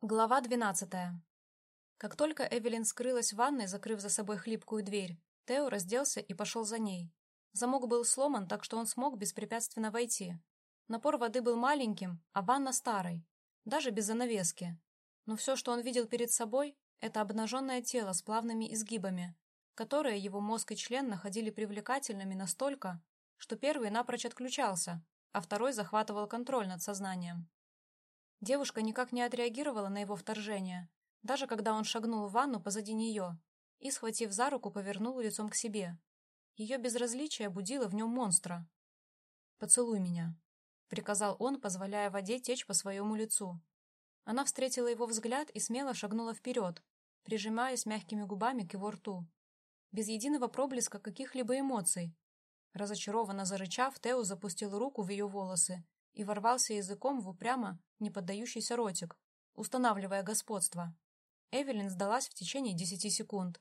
Глава двенадцатая. Как только Эвелин скрылась в ванной, закрыв за собой хлипкую дверь, Тео разделся и пошел за ней. Замок был сломан, так что он смог беспрепятственно войти. Напор воды был маленьким, а ванна старой, даже без занавески. Но все, что он видел перед собой, это обнаженное тело с плавными изгибами, которые его мозг и член находили привлекательными настолько, что первый напрочь отключался, а второй захватывал контроль над сознанием. Девушка никак не отреагировала на его вторжение, даже когда он шагнул в ванну позади нее и, схватив за руку, повернул лицом к себе. Ее безразличие будило в нем монстра. «Поцелуй меня», — приказал он, позволяя воде течь по своему лицу. Она встретила его взгляд и смело шагнула вперед, прижимаясь мягкими губами к его рту. Без единого проблеска каких-либо эмоций. Разочарованно зарычав, Тео запустил руку в ее волосы и ворвался языком в упрямо не поддающийся ротик, устанавливая господство. Эвелин сдалась в течение десяти секунд.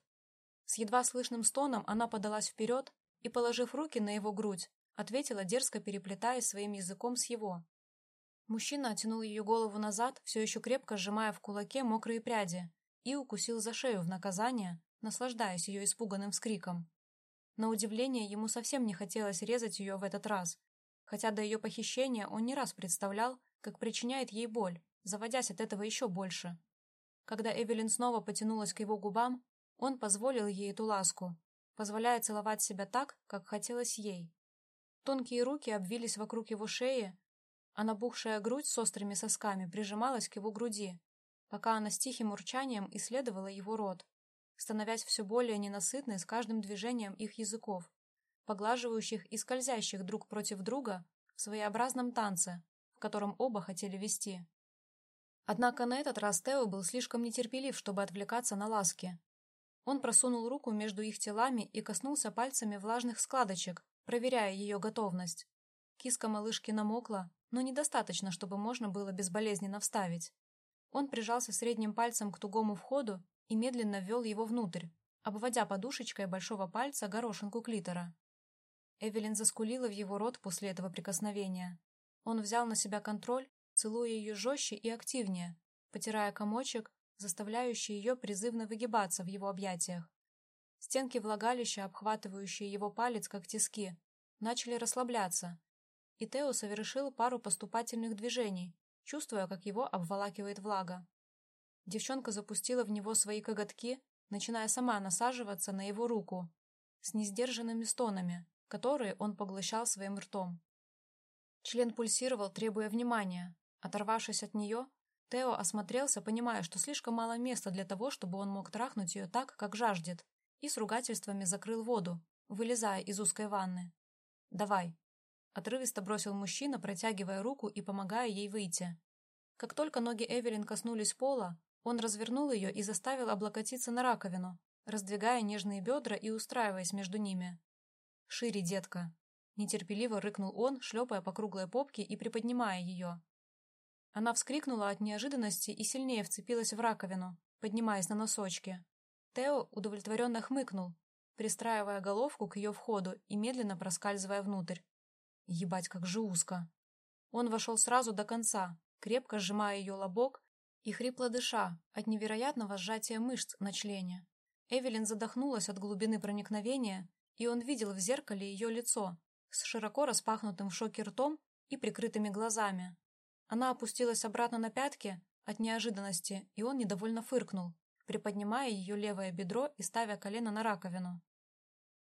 С едва слышным стоном она подалась вперед и, положив руки на его грудь, ответила, дерзко переплетаясь своим языком с его. Мужчина оттянул ее голову назад, все еще крепко сжимая в кулаке мокрые пряди, и укусил за шею в наказание, наслаждаясь ее испуганным вскриком. На удивление, ему совсем не хотелось резать ее в этот раз, хотя до ее похищения он не раз представлял, как причиняет ей боль, заводясь от этого еще больше. Когда Эвелин снова потянулась к его губам, он позволил ей эту ласку, позволяя целовать себя так, как хотелось ей. Тонкие руки обвились вокруг его шеи, а набухшая грудь с острыми сосками прижималась к его груди, пока она с тихим урчанием исследовала его рот, становясь все более ненасытной с каждым движением их языков, поглаживающих и скользящих друг против друга в своеобразном танце, в котором оба хотели вести. Однако на этот раз Тео был слишком нетерпелив, чтобы отвлекаться на ласки. Он просунул руку между их телами и коснулся пальцами влажных складочек, проверяя ее готовность. Киска малышки намокла, но недостаточно, чтобы можно было безболезненно вставить. Он прижался средним пальцем к тугому входу и медленно ввел его внутрь, обводя подушечкой большого пальца горошинку клитора. Эвелин заскулила в его рот после этого прикосновения. Он взял на себя контроль, целуя ее жестче и активнее, потирая комочек, заставляющий ее призывно выгибаться в его объятиях. Стенки влагалища, обхватывающие его палец, как тиски, начали расслабляться, и Тео совершил пару поступательных движений, чувствуя, как его обволакивает влага. Девчонка запустила в него свои коготки, начиная сама насаживаться на его руку, с несдержанными стонами, которые он поглощал своим ртом. Член пульсировал, требуя внимания. Оторвавшись от нее, Тео осмотрелся, понимая, что слишком мало места для того, чтобы он мог трахнуть ее так, как жаждет, и с ругательствами закрыл воду, вылезая из узкой ванны. «Давай», — отрывисто бросил мужчина, протягивая руку и помогая ей выйти. Как только ноги Эвелин коснулись пола, он развернул ее и заставил облокотиться на раковину, раздвигая нежные бедра и устраиваясь между ними. «Шире, детка!» Нетерпеливо рыкнул он, шлепая по круглой попке и приподнимая ее. Она вскрикнула от неожиданности и сильнее вцепилась в раковину, поднимаясь на носочки. Тео удовлетворенно хмыкнул, пристраивая головку к ее входу и медленно проскальзывая внутрь. Ебать, как же узко. Он вошел сразу до конца, крепко сжимая ее лобок и хрипло дыша от невероятного сжатия мышц на члене. Эвелин задохнулась от глубины проникновения и он видел в зеркале ее лицо с широко распахнутым в шоке ртом и прикрытыми глазами. Она опустилась обратно на пятки от неожиданности, и он недовольно фыркнул, приподнимая ее левое бедро и ставя колено на раковину.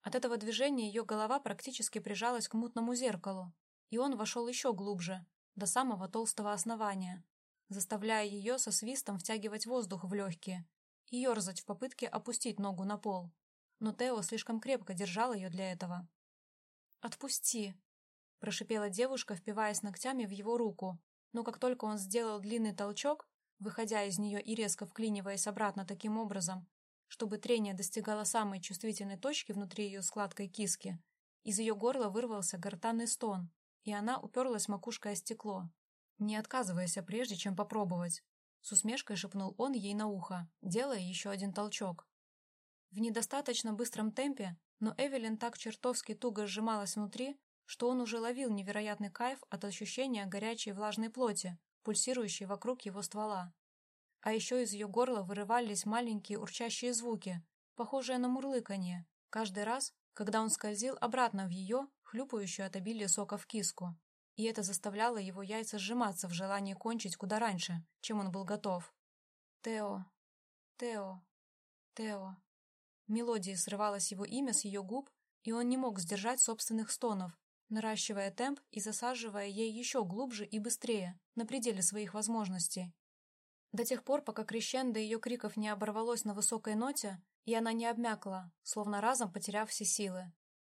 От этого движения ее голова практически прижалась к мутному зеркалу, и он вошел еще глубже, до самого толстого основания, заставляя ее со свистом втягивать воздух в легкие и ерзать в попытке опустить ногу на пол но Тео слишком крепко держал ее для этого. «Отпусти!» – прошипела девушка, впиваясь ногтями в его руку, но как только он сделал длинный толчок, выходя из нее и резко вклиниваясь обратно таким образом, чтобы трение достигало самой чувствительной точки внутри ее складкой киски, из ее горла вырвался гортанный стон, и она уперлась макушкой о стекло. «Не отказывайся, прежде чем попробовать», — с усмешкой шепнул он ей на ухо, делая еще один толчок. В недостаточно быстром темпе, но Эвелин так чертовски туго сжималась внутри, что он уже ловил невероятный кайф от ощущения горячей влажной плоти, пульсирующей вокруг его ствола. А еще из ее горла вырывались маленькие урчащие звуки, похожие на мурлыканье, каждый раз, когда он скользил обратно в ее, хлюпающую от обилия сока в киску. И это заставляло его яйца сжиматься в желании кончить куда раньше, чем он был готов. «Тео, Тео, Тео». Мелодии срывалось его имя с ее губ, и он не мог сдержать собственных стонов, наращивая темп и засаживая ей еще глубже и быстрее, на пределе своих возможностей. До тех пор, пока крещендо ее криков не оборвалось на высокой ноте, и она не обмякла, словно разом потеряв все силы.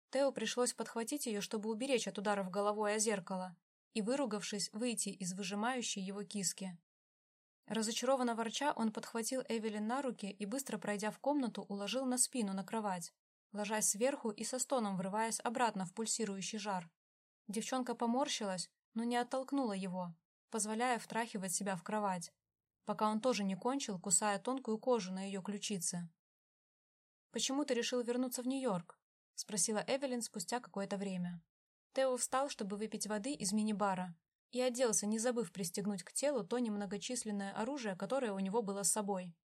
Тео пришлось подхватить ее, чтобы уберечь от ударов головой о зеркало, и, выругавшись, выйти из выжимающей его киски. Разочарованно ворча, он подхватил Эвелин на руки и, быстро пройдя в комнату, уложил на спину на кровать, ложась сверху и со стоном врываясь обратно в пульсирующий жар. Девчонка поморщилась, но не оттолкнула его, позволяя втрахивать себя в кровать, пока он тоже не кончил, кусая тонкую кожу на ее ключице. «Почему ты решил вернуться в Нью-Йорк?» — спросила Эвелин спустя какое-то время. Тео встал, чтобы выпить воды из мини-бара, и оделся, не забыв пристегнуть к телу то немногочисленное оружие, которое у него было с собой.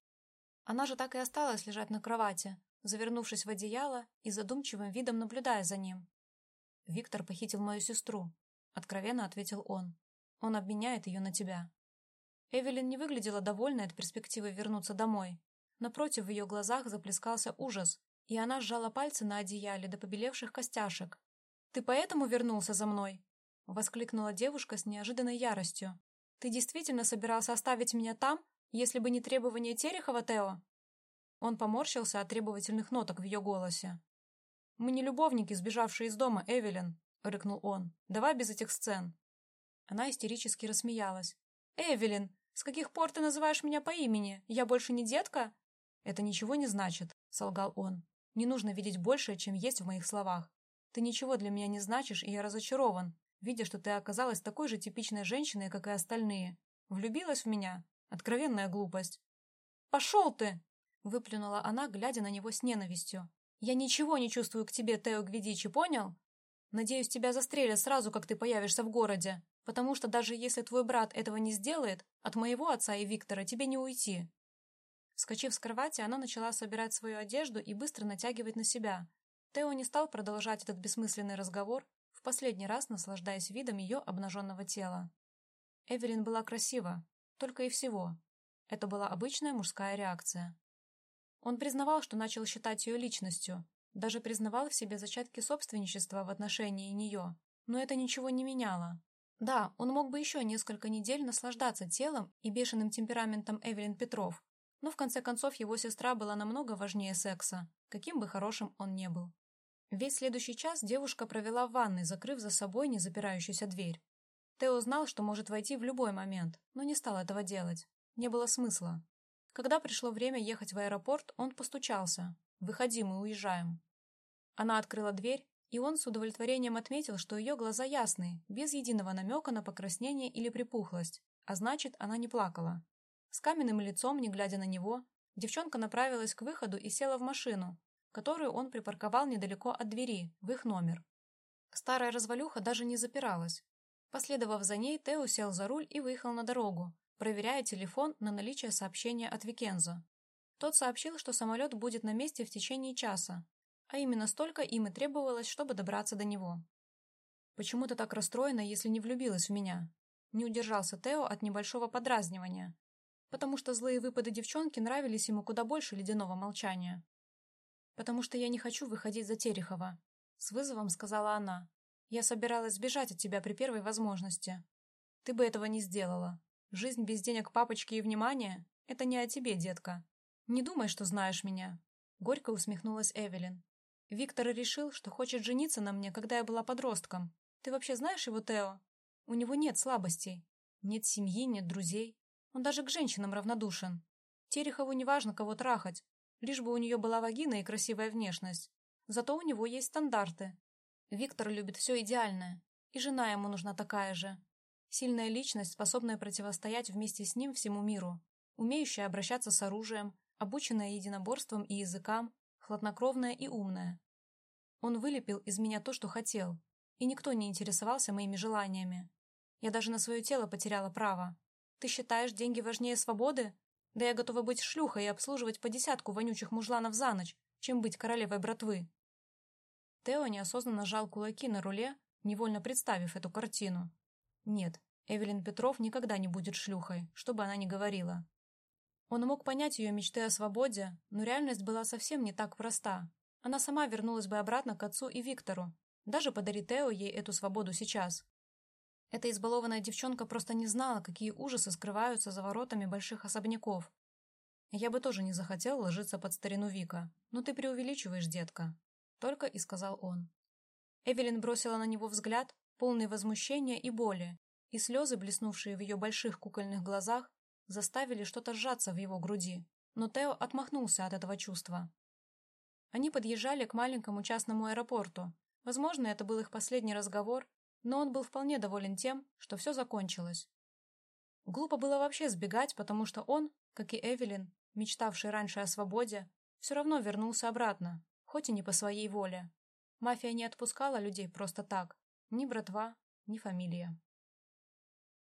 Она же так и осталась лежать на кровати, завернувшись в одеяло и задумчивым видом наблюдая за ним. «Виктор похитил мою сестру», — откровенно ответил он. «Он обменяет ее на тебя». Эвелин не выглядела довольной от перспективы вернуться домой. Напротив, в ее глазах заплескался ужас, и она сжала пальцы на одеяле до побелевших костяшек. «Ты поэтому вернулся за мной?» — воскликнула девушка с неожиданной яростью. «Ты действительно собирался оставить меня там, если бы не требование Терехова, Тео?» Он поморщился от требовательных ноток в ее голосе. «Мы не любовники, сбежавшие из дома, Эвелин», — рыкнул он. «Давай без этих сцен». Она истерически рассмеялась. «Эвелин, с каких пор ты называешь меня по имени? Я больше не детка?» «Это ничего не значит», — солгал он. «Не нужно видеть большее, чем есть в моих словах. Ты ничего для меня не значишь, и я разочарован, видя, что ты оказалась такой же типичной женщиной, как и остальные. Влюбилась в меня? Откровенная глупость». «Пошел ты!» — выплюнула она, глядя на него с ненавистью. «Я ничего не чувствую к тебе, Тео Гвидичи, понял? Надеюсь, тебя застрелят сразу, как ты появишься в городе, потому что даже если твой брат этого не сделает, от моего отца и Виктора тебе не уйти. Вскочив с кровати, она начала собирать свою одежду и быстро натягивать на себя. Тео не стал продолжать этот бессмысленный разговор, в последний раз наслаждаясь видом ее обнаженного тела. Эвелин была красива, только и всего. Это была обычная мужская реакция. Он признавал, что начал считать ее личностью, даже признавал в себе зачатки собственничества в отношении нее, но это ничего не меняло. Да, он мог бы еще несколько недель наслаждаться телом и бешеным темпераментом Эвелин Петров, но в конце концов его сестра была намного важнее секса, каким бы хорошим он не был. Весь следующий час девушка провела в ванной, закрыв за собой незапирающуюся дверь. Тео знал, что может войти в любой момент, но не стал этого делать. Не было смысла. Когда пришло время ехать в аэропорт, он постучался. «Выходи, мы уезжаем». Она открыла дверь, и он с удовлетворением отметил, что ее глаза ясные, без единого намека на покраснение или припухлость, а значит, она не плакала. С каменным лицом, не глядя на него, девчонка направилась к выходу и села в машину, которую он припарковал недалеко от двери, в их номер. Старая развалюха даже не запиралась. Последовав за ней, Тео сел за руль и выехал на дорогу, проверяя телефон на наличие сообщения от Викенза. Тот сообщил, что самолет будет на месте в течение часа, а именно столько им и требовалось, чтобы добраться до него. «Почему ты так расстроена, если не влюбилась в меня?» Не удержался Тео от небольшого подразнивания, потому что злые выпады девчонки нравились ему куда больше ледяного молчания. «Потому что я не хочу выходить за Терехова», — с вызовом сказала она. «Я собиралась сбежать от тебя при первой возможности. Ты бы этого не сделала. Жизнь без денег папочки и внимания — это не о тебе, детка. Не думай, что знаешь меня». Горько усмехнулась Эвелин. «Виктор решил, что хочет жениться на мне, когда я была подростком. Ты вообще знаешь его, Тео? У него нет слабостей. Нет семьи, нет друзей. Он даже к женщинам равнодушен. Терехову не важно, кого трахать, лишь бы у нее была вагина и красивая внешность. Зато у него есть стандарты. Виктор любит все идеальное, и жена ему нужна такая же. Сильная личность, способная противостоять вместе с ним всему миру, умеющая обращаться с оружием, обученная единоборством и языкам, хладнокровная и умная. Он вылепил из меня то, что хотел, и никто не интересовался моими желаниями. Я даже на свое тело потеряла право. Ты считаешь деньги важнее свободы? Да я готова быть шлюхой и обслуживать по десятку вонючих мужланов за ночь, чем быть королевой братвы. Тео неосознанно сжал кулаки на руле, невольно представив эту картину. Нет, Эвелин Петров никогда не будет шлюхой, что бы она ни говорила. Он мог понять ее мечты о свободе, но реальность была совсем не так проста. Она сама вернулась бы обратно к отцу и Виктору, даже подари Тео ей эту свободу сейчас. Эта избалованная девчонка просто не знала, какие ужасы скрываются за воротами больших особняков. Я бы тоже не захотел ложиться под старину Вика, но ты преувеличиваешь, детка. Только и сказал он. Эвелин бросила на него взгляд, полный возмущения и боли, и слезы, блеснувшие в ее больших кукольных глазах, заставили что-то сжаться в его груди, но Тео отмахнулся от этого чувства. Они подъезжали к маленькому частному аэропорту. Возможно, это был их последний разговор, но он был вполне доволен тем, что все закончилось. Глупо было вообще сбегать, потому что он, как и Эвелин, мечтавший раньше о свободе, все равно вернулся обратно, хоть и не по своей воле. Мафия не отпускала людей просто так, ни братва, ни фамилия.